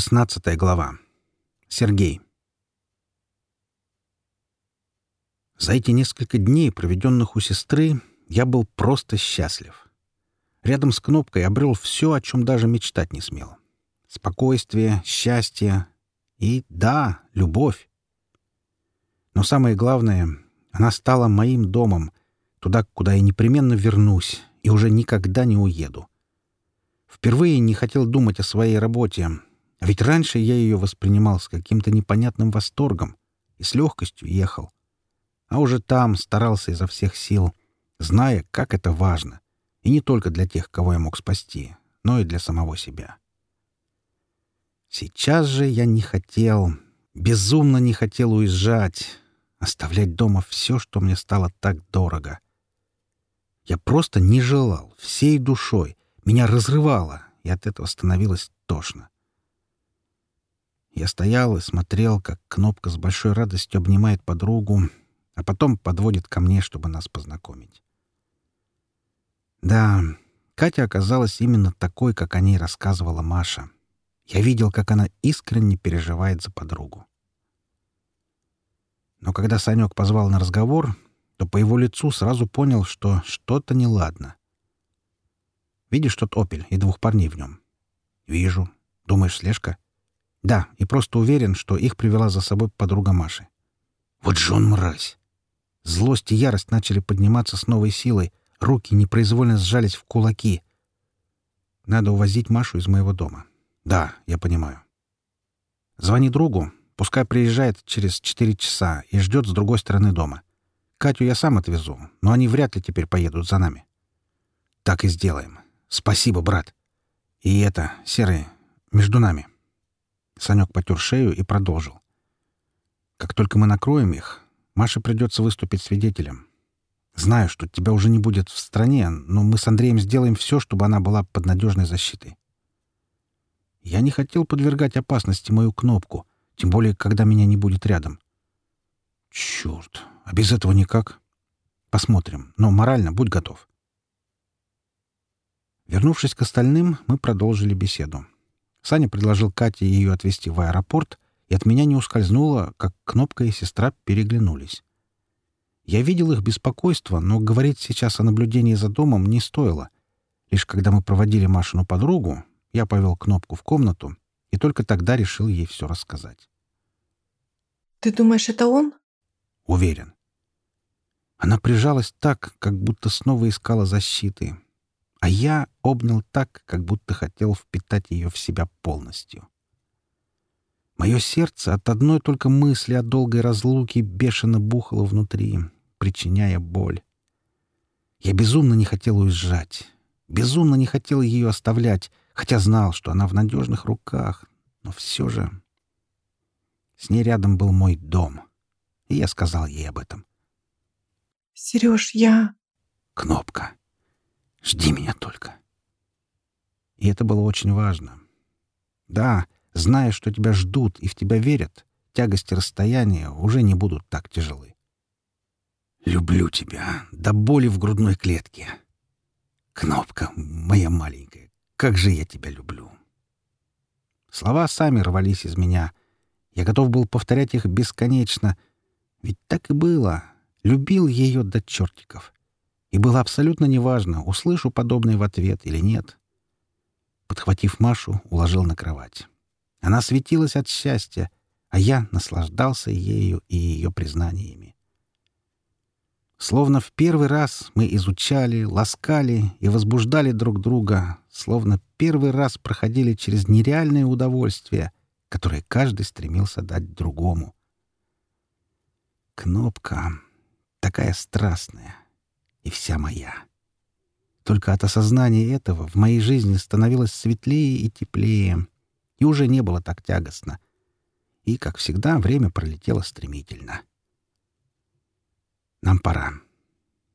Шестнадцатая глава. Сергей. За эти несколько дней, проведенных у сестры, я был просто счастлив. Рядом с кнопкой обрел все, о чем даже мечтать не смел. Спокойствие, счастье и, да, любовь. Но самое главное, она стала моим домом, туда, куда я непременно вернусь и уже никогда не уеду. Впервые не хотел думать о своей работе, а ведь раньше я ее воспринимал с каким-то непонятным восторгом и с легкостью ехал. А уже там старался изо всех сил, зная, как это важно. И не только для тех, кого я мог спасти, но и для самого себя. Сейчас же я не хотел, безумно не хотел уезжать, оставлять дома все, что мне стало так дорого. Я просто не желал, всей душой. Меня разрывало, и от этого становилось тошно. Я стоял и смотрел, как Кнопка с большой радостью обнимает подругу, а потом подводит ко мне, чтобы нас познакомить. Да, Катя оказалась именно такой, как о ней рассказывала Маша. Я видел, как она искренне переживает за подругу. Но когда Санек позвал на разговор, то по его лицу сразу понял, что что-то неладно. «Видишь тот «Опель» и двух парней в нем?» «Вижу. Думаешь, слежка?» Да, и просто уверен, что их привела за собой подруга Маши. Вот же он мразь! Злость и ярость начали подниматься с новой силой, руки непроизвольно сжались в кулаки. Надо увозить Машу из моего дома. Да, я понимаю. Звони другу, пускай приезжает через четыре часа и ждет с другой стороны дома. Катю я сам отвезу, но они вряд ли теперь поедут за нами. Так и сделаем. Спасибо, брат. И это, Серый, между нами. Санек потер шею и продолжил. «Как только мы накроем их, Маше придется выступить свидетелем. Знаю, что тебя уже не будет в стране, но мы с Андреем сделаем все, чтобы она была под надежной защитой. Я не хотел подвергать опасности мою кнопку, тем более, когда меня не будет рядом. Черт, а без этого никак. Посмотрим, но морально будь готов. Вернувшись к остальным, мы продолжили беседу. Саня предложил Кате ее отвезти в аэропорт, и от меня не ускользнуло, как Кнопка и сестра переглянулись. Я видел их беспокойство, но говорить сейчас о наблюдении за домом не стоило. Лишь когда мы проводили Машину подругу, я повел Кнопку в комнату и только тогда решил ей все рассказать. «Ты думаешь, это он?» «Уверен». Она прижалась так, как будто снова искала защиты, а я обнял так, как будто хотел впитать ее в себя полностью. Мое сердце от одной только мысли о долгой разлуке бешено бухало внутри, причиняя боль. Я безумно не хотел уезжать, безумно не хотел ее оставлять, хотя знал, что она в надежных руках, но все же... С ней рядом был мой дом, и я сказал ей об этом. «Сереж, я...» Кнопка. Жди меня только. И это было очень важно. Да, зная, что тебя ждут и в тебя верят, тягости расстояния уже не будут так тяжелы. Люблю тебя до боли в грудной клетке. Кнопка, моя маленькая, как же я тебя люблю. Слова сами рвались из меня. Я готов был повторять их бесконечно. Ведь так и было. Любил ее до чертиков и было абсолютно неважно, услышу подобное в ответ или нет. Подхватив Машу, уложил на кровать. Она светилась от счастья, а я наслаждался ею и ее признаниями. Словно в первый раз мы изучали, ласкали и возбуждали друг друга, словно первый раз проходили через нереальное удовольствие, которое каждый стремился дать другому. Кнопка такая страстная, и вся моя. Только от осознания этого в моей жизни становилось светлее и теплее, и уже не было так тягостно. И, как всегда, время пролетело стремительно. «Нам пора».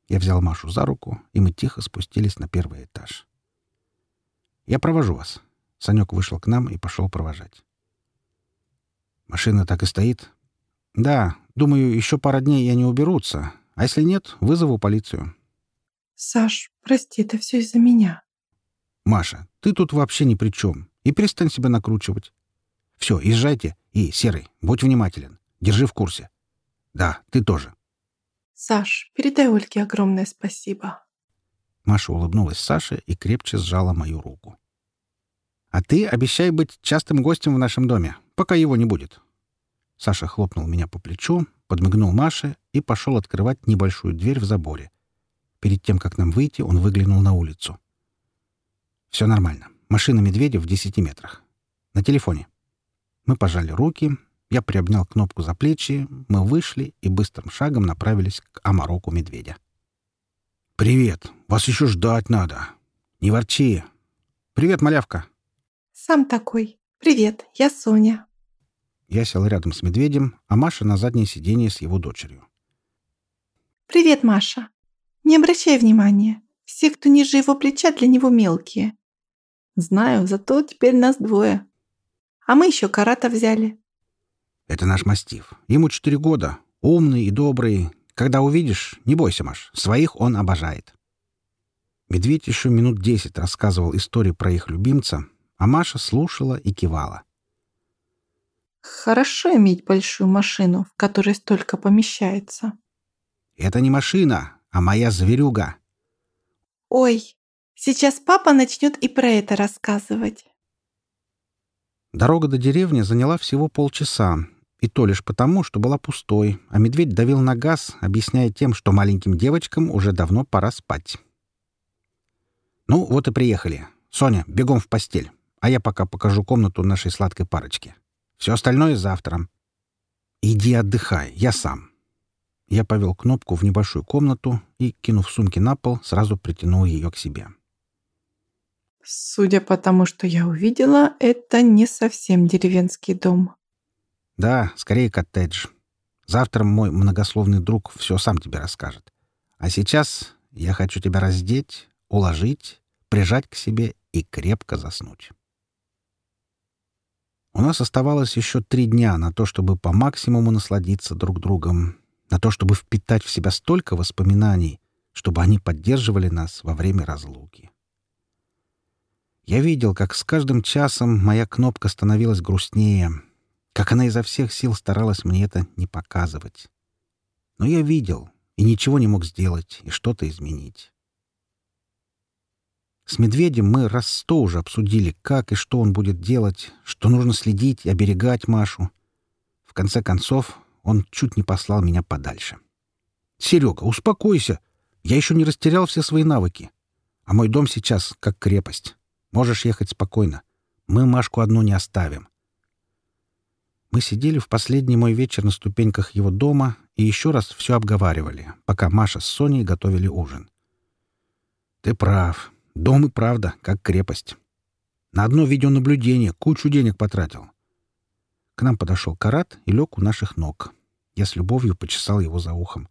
Я взял Машу за руку, и мы тихо спустились на первый этаж. «Я провожу вас». Санек вышел к нам и пошел провожать. «Машина так и стоит?» «Да, думаю, еще пара дней и они уберутся, а если нет, вызову полицию. Саш, прости, это все из-за меня. Маша, ты тут вообще ни при чем. И перестань себя накручивать. Все, езжайте. И, Серый, будь внимателен. Держи в курсе. Да, ты тоже. Саш, передай Ольге огромное спасибо. Маша улыбнулась Саше и крепче сжала мою руку. «А ты обещай быть частым гостем в нашем доме, пока его не будет». Саша хлопнул меня по плечу, подмигнул Маше и пошел открывать небольшую дверь в заборе. Перед тем, как нам выйти, он выглянул на улицу. «Все нормально. Машина медведя в десяти метрах. На телефоне». Мы пожали руки, я приобнял кнопку за плечи, мы вышли и быстрым шагом направились к Амароку медведя. «Привет! Вас еще ждать надо! Не ворчи! Привет, малявка!» Сам такой. Привет, я Соня. Я сел рядом с медведем, а Маша на заднее сиденье с его дочерью. Привет, Маша. Не обращай внимания. Все, кто ниже его плеча, для него мелкие. Знаю, зато теперь нас двое. А мы еще карата взяли. Это наш мастиф. Ему четыре года. Умный и добрый. Когда увидишь, не бойся, Маш. Своих он обожает. Медведь еще минут десять рассказывал истории про их любимца, а Маша слушала и кивала. Хорошо иметь большую машину, в которой столько помещается. Это не машина, а моя зверюга. Ой, сейчас папа начнет и про это рассказывать. Дорога до деревни заняла всего полчаса, и то лишь потому, что была пустой, а медведь давил на газ, объясняя тем, что маленьким девочкам уже давно пора спать. «Ну, вот и приехали. Соня, бегом в постель, а я пока покажу комнату нашей сладкой парочке. Все остальное завтра. Иди отдыхай, я сам». Я повел кнопку в небольшую комнату и, кинув сумки на пол, сразу притянул ее к себе. Судя по тому, что я увидела, это не совсем деревенский дом. Да, скорее коттедж. Завтра мой многословный друг все сам тебе расскажет. А сейчас я хочу тебя раздеть, уложить, прижать к себе и крепко заснуть. У нас оставалось еще три дня на то, чтобы по максимуму насладиться друг другом, на то, чтобы впитать в себя столько воспоминаний, чтобы они поддерживали нас во время разлуки. Я видел, как с каждым часом моя кнопка становилась грустнее, как она изо всех сил старалась мне это не показывать. Но я видел и ничего не мог сделать и что-то изменить. С медведем мы раз сто уже обсудили, как и что он будет делать, что нужно следить и оберегать Машу. В конце концов, он чуть не послал меня подальше. «Серега, успокойся! Я еще не растерял все свои навыки. А мой дом сейчас как крепость. Можешь ехать спокойно. Мы Машку одну не оставим». Мы сидели в последний мой вечер на ступеньках его дома и еще раз все обговаривали, пока Маша с Соней готовили ужин. «Ты прав. Дом и правда, как крепость. На одно видеонаблюдение кучу денег потратил. К нам подошел Карат и лег у наших ног. Я с любовью почесал его за ухом.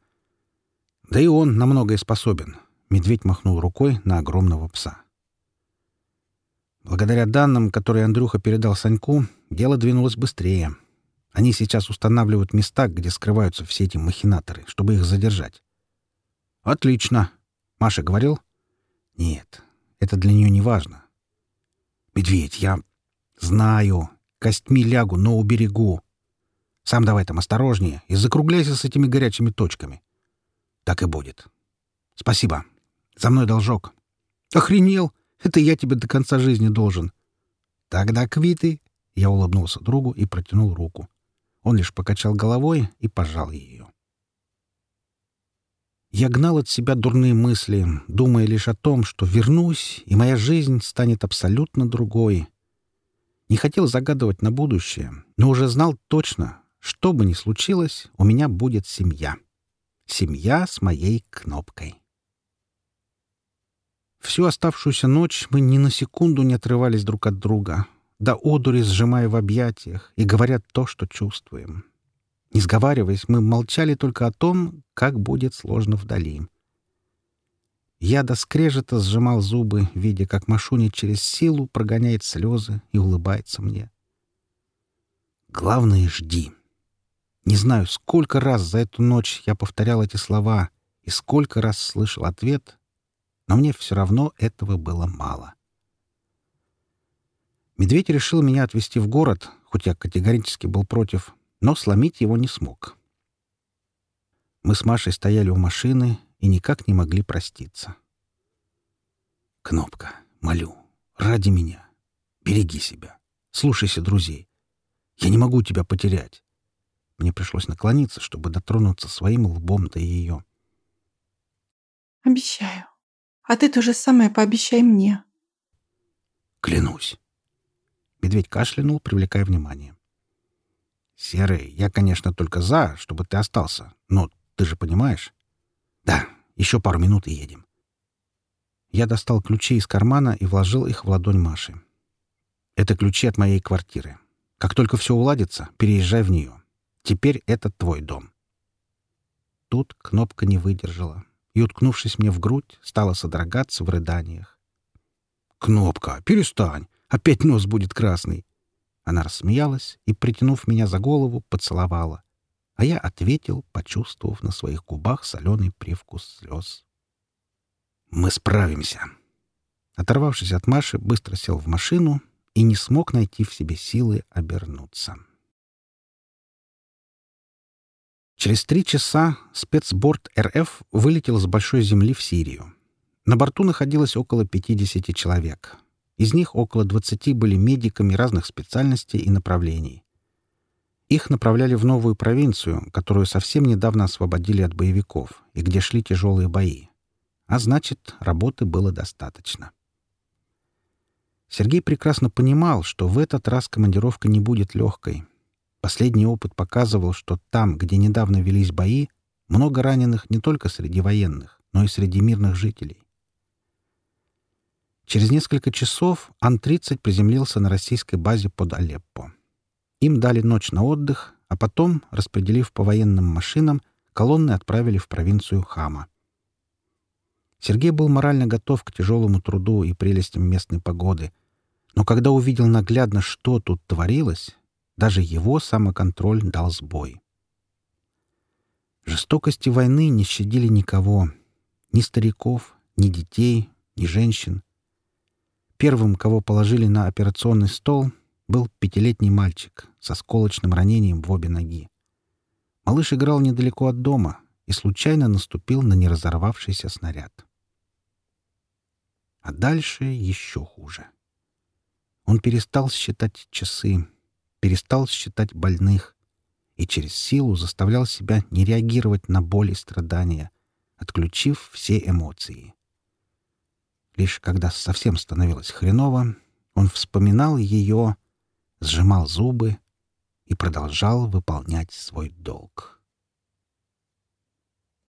Да и он на многое способен. Медведь махнул рукой на огромного пса. Благодаря данным, которые Андрюха передал Саньку, дело двинулось быстрее. Они сейчас устанавливают места, где скрываются все эти махинаторы, чтобы их задержать. «Отлично!» — Маша говорил. «Нет, это для нее не важно. Медведь, я знаю, костьми лягу, но уберегу. Сам давай там осторожнее и закругляйся с этими горячими точками. Так и будет. Спасибо. За мной должок. Охренел? Это я тебе до конца жизни должен. Тогда квиты. Я улыбнулся другу и протянул руку. Он лишь покачал головой и пожал ее. Я гнал от себя дурные мысли, думая лишь о том, что вернусь, и моя жизнь станет абсолютно другой. Не хотел загадывать на будущее, но уже знал точно, что бы ни случилось, у меня будет семья. Семья с моей кнопкой. Всю оставшуюся ночь мы ни на секунду не отрывались друг от друга, до одури сжимая в объятиях и говоря то, что чувствуем. Не сговариваясь, мы молчали только о том, как будет сложно вдали. Я до скрежета сжимал зубы, видя, как Машуня через силу прогоняет слезы и улыбается мне. «Главное — жди». Не знаю, сколько раз за эту ночь я повторял эти слова и сколько раз слышал ответ, но мне все равно этого было мало. Медведь решил меня отвезти в город, хоть я категорически был против, но сломить его не смог. Мы с Машей стояли у машины и никак не могли проститься. «Кнопка, молю, ради меня. Береги себя. Слушайся друзей. Я не могу тебя потерять». Мне пришлось наклониться, чтобы дотронуться своим лбом до ее. «Обещаю. А ты то же самое пообещай мне». «Клянусь». Медведь кашлянул, привлекая внимание. «Серый, я, конечно, только за, чтобы ты остался, но ты же понимаешь?» «Да, еще пару минут и едем». Я достал ключи из кармана и вложил их в ладонь Маши. «Это ключи от моей квартиры. Как только все уладится, переезжай в нее. Теперь это твой дом». Тут кнопка не выдержала и, уткнувшись мне в грудь, стала содрогаться в рыданиях. «Кнопка, перестань! Опять нос будет красный!» Она рассмеялась и, притянув меня за голову, поцеловала. А я ответил, почувствовав на своих губах соленый привкус слез. «Мы справимся!» Оторвавшись от Маши, быстро сел в машину и не смог найти в себе силы обернуться. Через три часа спецборд РФ вылетел с большой земли в Сирию. На борту находилось около 50 человек. Из них около 20 были медиками разных специальностей и направлений. Их направляли в новую провинцию, которую совсем недавно освободили от боевиков, и где шли тяжелые бои. А значит, работы было достаточно. Сергей прекрасно понимал, что в этот раз командировка не будет легкой. Последний опыт показывал, что там, где недавно велись бои, много раненых не только среди военных, но и среди мирных жителей. Через несколько часов Ан-30 приземлился на российской базе под Алеппо. Им дали ночь на отдых, а потом, распределив по военным машинам, колонны отправили в провинцию Хама. Сергей был морально готов к тяжелому труду и прелестям местной погоды, но когда увидел наглядно, что тут творилось, даже его самоконтроль дал сбой. Жестокости войны не щадили никого, ни стариков, ни детей, ни женщин. Первым, кого положили на операционный стол, был пятилетний мальчик со сколочным ранением в обе ноги. Малыш играл недалеко от дома и случайно наступил на неразорвавшийся снаряд. А дальше еще хуже. Он перестал считать часы, перестал считать больных и через силу заставлял себя не реагировать на боль и страдания, отключив все эмоции. Лишь когда совсем становилось хреново, он вспоминал ее, сжимал зубы и продолжал выполнять свой долг.